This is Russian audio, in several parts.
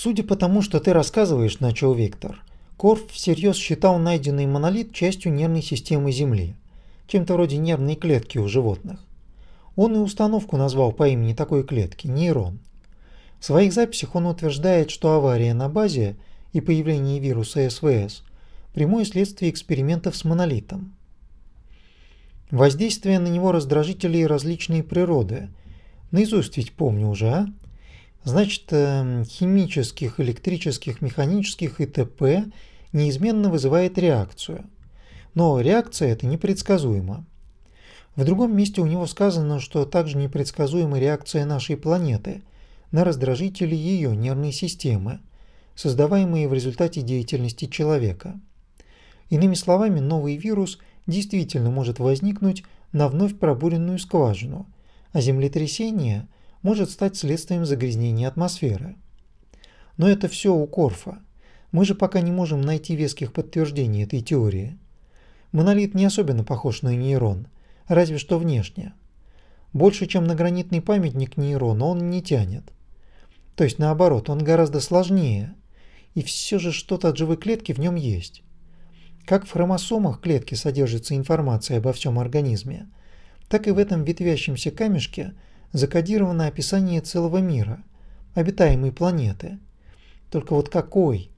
Судя по тому, что ты рассказываешь, начал Виктор, Корф всерьез считал найденный монолит частью нервной системы Земли, чем-то вроде нервной клетки у животных. Он и установку назвал по имени такой клетки – нейрон. В своих записях он утверждает, что авария на базе и появление вируса СВС – прямое следствие экспериментов с монолитом. Воздействие на него раздражителей различной природы. Наизусть ведь помню уже, а? Значит, эм, химических, электрических, механических и т.п. неизменно вызывает реакцию. Но реакция эта непредсказуема. В другом месте у него сказано, что также непредсказуема реакция нашей планеты на раздражители ее нервной системы, создаваемые в результате деятельности человека. Иными словами, новый вирус действительно может возникнуть на вновь пробуренную скважину, а землетрясение – может стать следствием загрязнения атмосферы. Но это все у Корфа. Мы же пока не можем найти веских подтверждений этой теории. Монолит не особенно похож на нейрон, разве что внешне. Больше, чем на гранитный памятник нейрона, он не тянет. То есть наоборот, он гораздо сложнее, и все же что-то от живой клетки в нем есть. Как в хромосомах клетки содержится информация обо всем организме, так и в этом ветвящемся камешке – закодировано описание целого мира, обитаемой планеты. Только вот какой?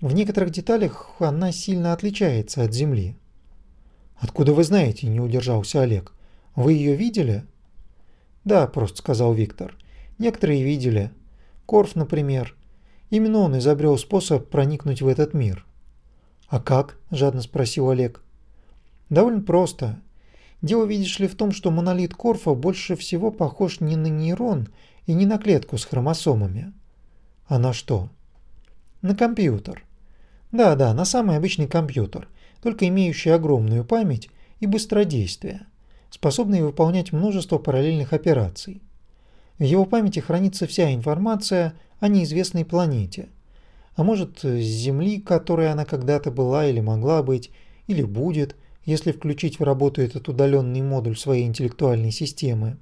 В некоторых деталях она сильно отличается от Земли. «Откуда вы знаете?» – не удержался Олег. «Вы ее видели?» «Да», – просто сказал Виктор. «Некоторые видели. Корф, например. Именно он изобрел способ проникнуть в этот мир». «А как?» – жадно спросил Олег. «Довольно просто. Дело, видишь ли, в том, что монолит Корфа больше всего похож не на нейрон и не на клетку с хромосомами. А на что? На компьютер. Да-да, на самый обычный компьютер, только имеющий огромную память и быстродействие, способный выполнять множество параллельных операций. В его памяти хранится вся информация о неизвестной планете, а может, с Земли, которой она когда-то была или могла быть, или будет – если включить в работу этот удаленный модуль своей интеллектуальной системы.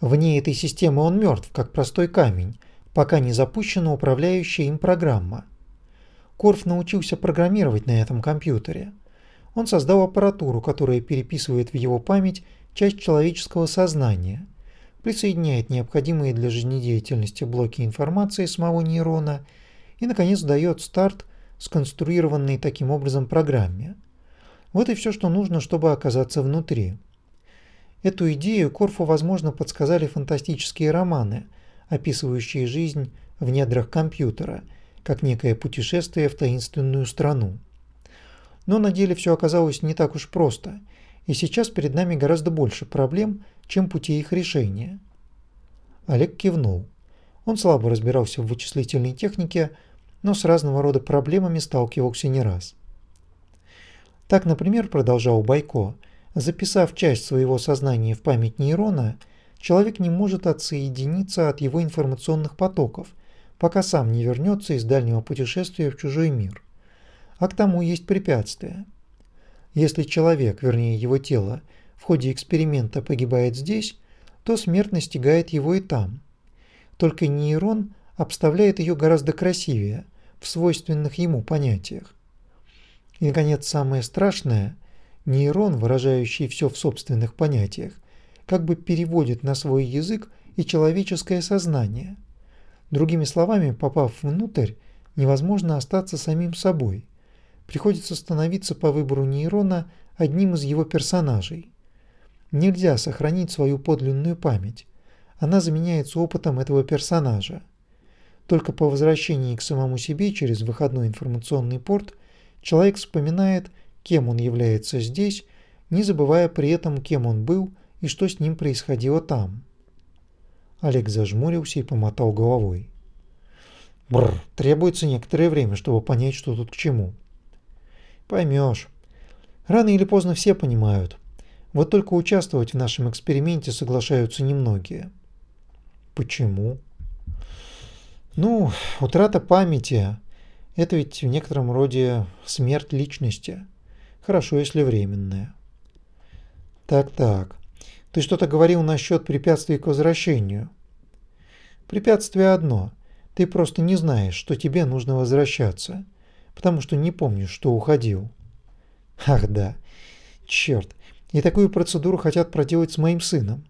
Вне этой системы он мертв, как простой камень, пока не запущена управляющая им программа. Корф научился программировать на этом компьютере. Он создал аппаратуру, которая переписывает в его память часть человеческого сознания, присоединяет необходимые для жизнедеятельности блоки информации самого нейрона и, наконец, дает старт сконструированной таким образом программе. Вот и все, что нужно, чтобы оказаться внутри. Эту идею Корфу, возможно, подсказали фантастические романы, описывающие жизнь в недрах компьютера, как некое путешествие в таинственную страну. Но на деле все оказалось не так уж просто, и сейчас перед нами гораздо больше проблем, чем путей их решения. Олег кивнул. Он слабо разбирался в вычислительной технике, но с разного рода проблемами сталкивался не раз. Так, например, продолжал Байко, записав часть своего сознания в память нейрона, человек не может отсоединиться от его информационных потоков, пока сам не вернется из дальнего путешествия в чужой мир. А к тому есть препятствия. Если человек, вернее его тело, в ходе эксперимента погибает здесь, то смерть настигает его и там. Только нейрон обставляет ее гораздо красивее, в свойственных ему понятиях. И, наконец, самое страшное – нейрон, выражающий все в собственных понятиях, как бы переводит на свой язык и человеческое сознание. Другими словами, попав внутрь, невозможно остаться самим собой. Приходится становиться по выбору нейрона одним из его персонажей. Нельзя сохранить свою подлинную память. Она заменяется опытом этого персонажа. Только по возвращении к самому себе через выходной информационный порт – Человек вспоминает, кем он является здесь, не забывая при этом, кем он был и что с ним происходило там. Олег зажмурился и помотал головой. Бррр, требуется некоторое время, чтобы понять, что тут к чему. Поймешь. Рано или поздно все понимают. Вот только участвовать в нашем эксперименте соглашаются немногие. Почему? Ну, утрата памяти это ведь в некотором роде смерть личности. Хорошо, если временная. Так-так. Ты что-то говорил насчет препятствий к возвращению. Препятствие одно. Ты просто не знаешь, что тебе нужно возвращаться, потому что не помнишь, что уходил. Ах да, черт, и такую процедуру хотят проделать с моим сыном.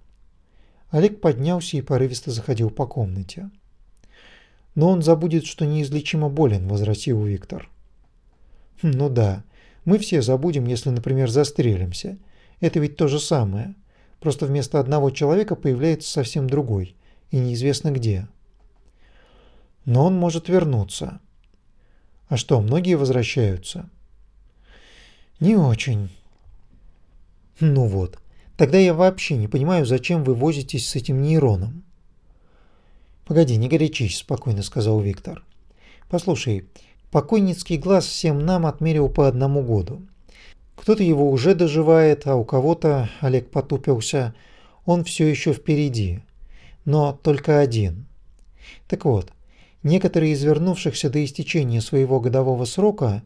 Олег поднялся и порывисто заходил по комнате. Но он забудет, что неизлечимо болен, возразил Виктор. Хм, ну да, мы все забудем, если, например, застрелимся. Это ведь то же самое. Просто вместо одного человека появляется совсем другой, и неизвестно где. Но он может вернуться. А что, многие возвращаются? Не очень. Ну вот. Тогда я вообще не понимаю, зачем вы возитесь с этим нейроном. Погоди, не горячись, спокойно сказал Виктор. Послушай, покойницкий глаз всем нам отмерил по одному году. Кто-то его уже доживает, а у кого-то, Олег потупился, он все еще впереди. Но только один. Так вот, некоторые из вернувшихся до истечения своего годового срока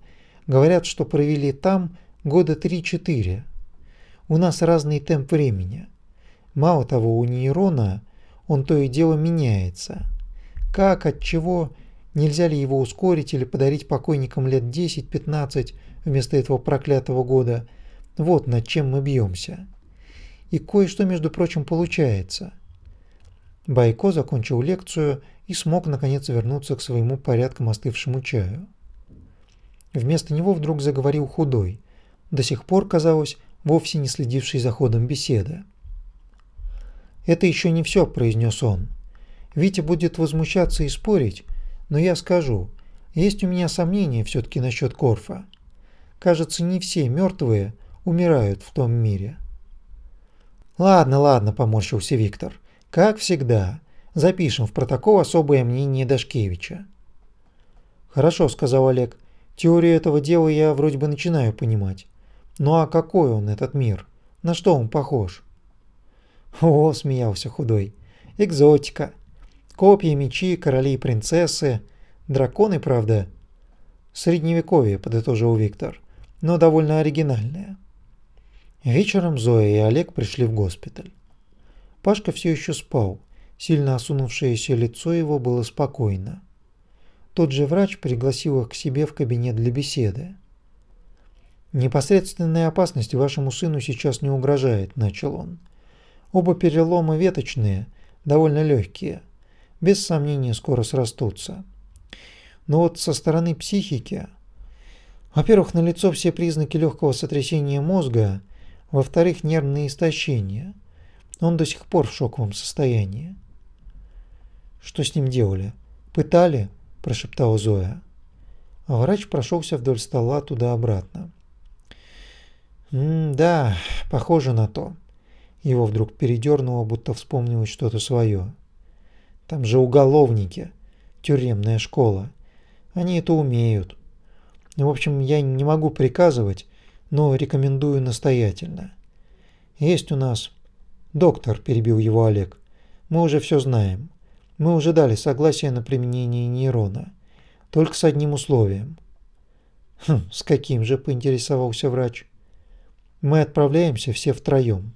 говорят, что провели там года 3-4. У нас разный темп времени. Мало того, у нейрона он то и дело меняется. Как, от чего, нельзя ли его ускорить или подарить покойникам лет 10-15 вместо этого проклятого года. Вот над чем мы бьемся. И кое-что, между прочим, получается. Байко закончил лекцию и смог наконец вернуться к своему порядком остывшему чаю. Вместо него вдруг заговорил худой, до сих пор, казалось, вовсе не следивший за ходом беседы. «Это еще не все», – произнес он. «Витя будет возмущаться и спорить, но я скажу, есть у меня сомнения все-таки насчет Корфа. Кажется, не все мертвые умирают в том мире». «Ладно, ладно», – поморщился Виктор. «Как всегда. Запишем в протокол особое мнение Дашкевича». «Хорошо», – сказал Олег. «Теорию этого дела я вроде бы начинаю понимать. Ну а какой он, этот мир? На что он похож?» «О», – смеялся худой. «Экзотика. Копья, мечи, короли и принцессы. Драконы, правда?» «Средневековье», – подытожил Виктор. «Но довольно оригинальное». Вечером Зоя и Олег пришли в госпиталь. Пашка все еще спал. Сильно осунувшееся лицо его было спокойно. Тот же врач пригласил их к себе в кабинет для беседы. «Непосредственной опасности вашему сыну сейчас не угрожает», – начал он. «Оба перелома веточные, довольно легкие. Без сомнения скоро срастутся. Но вот со стороны психики... Во-первых, налицо все признаки легкого сотрясения мозга – во-вторых, нервное истощение. Он до сих пор в шоковом состоянии. Что с ним делали? Пытали? прошептала Зоя. А врач прошелся вдоль стола туда-обратно. «М-да, похоже на то». Его вдруг передернуло, будто вспомнилось что-то свое. «Там же уголовники, тюремная школа. Они это умеют. В общем, я не могу приказывать, но рекомендую настоятельно. Есть у нас... Доктор, перебил его Олег. Мы уже все знаем. Мы уже дали согласие на применение нейрона. Только с одним условием. Хм, с каким же, поинтересовался врач. Мы отправляемся все втроем.